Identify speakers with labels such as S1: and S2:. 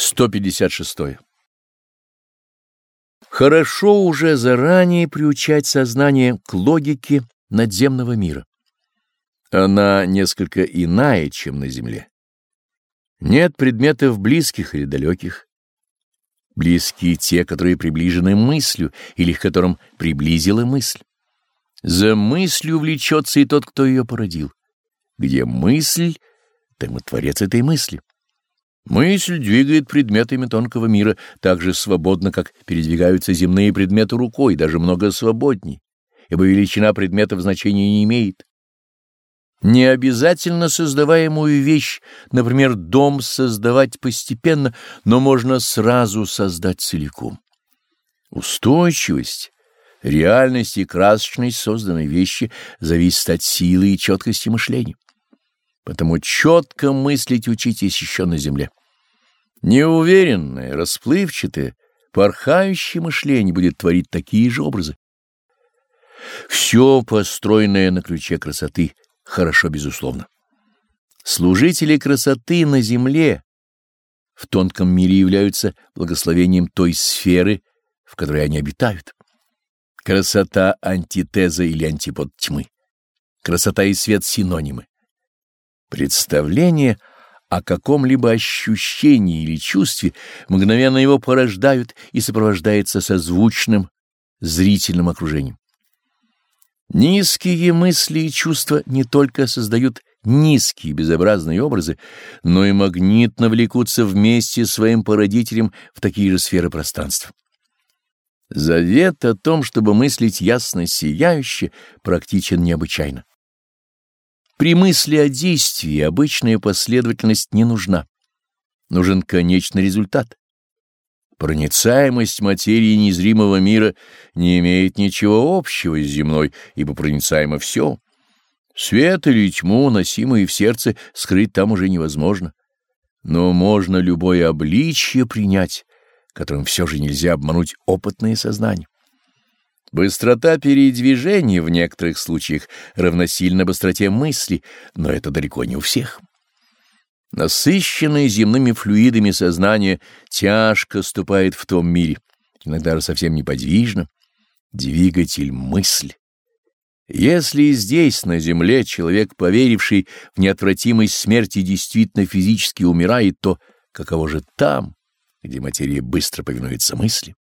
S1: 156. Хорошо уже заранее приучать сознание к логике надземного мира. Она несколько иная, чем на Земле. Нет предметов близких или далеких. Близкие те, которые приближены мыслью или к которым приблизила мысль. За мыслью влечется и тот, кто ее породил. Где мысль, там и творец этой мысли. Мысль двигает предметами тонкого мира так же свободно, как передвигаются земные предметы рукой, даже много свободней, ибо величина предметов значения не имеет. Не обязательно создаваемую вещь, например, дом, создавать постепенно, но можно сразу создать целиком. Устойчивость, реальность и красочность созданной вещи зависит от силы и четкости мышления. Потому четко мыслить учитесь еще на земле. Неуверенное, расплывчатое, порхающее мышление будет творить такие же образы. Все построенное на ключе красоты хорошо, безусловно. Служители красоты на земле в тонком мире являются благословением той сферы, в которой они обитают. Красота — антитеза или антипод тьмы. Красота и свет — синонимы. Представление о каком-либо ощущении или чувстве мгновенно его порождают и сопровождается созвучным зрительным окружением. Низкие мысли и чувства не только создают низкие безобразные образы, но и магнитно влекутся вместе с своим породителем в такие же сферы пространства. Завет о том, чтобы мыслить ясно сияюще, практичен необычайно. При мысли о действии обычная последовательность не нужна. Нужен конечный результат. Проницаемость материи незримого мира не имеет ничего общего с земной, ибо проницаемо все. Свет или тьму, носимые в сердце, скрыть там уже невозможно. Но можно любое обличье принять, которым все же нельзя обмануть опытное сознание. Быстрота передвижения в некоторых случаях равносильна быстроте мысли, но это далеко не у всех. Насыщенное земными флюидами сознание тяжко ступает в том мире, иногда совсем неподвижно, двигатель мысль. Если здесь, на земле, человек, поверивший в неотвратимость смерти, действительно физически умирает, то каково же там, где материя быстро повинуется мысли?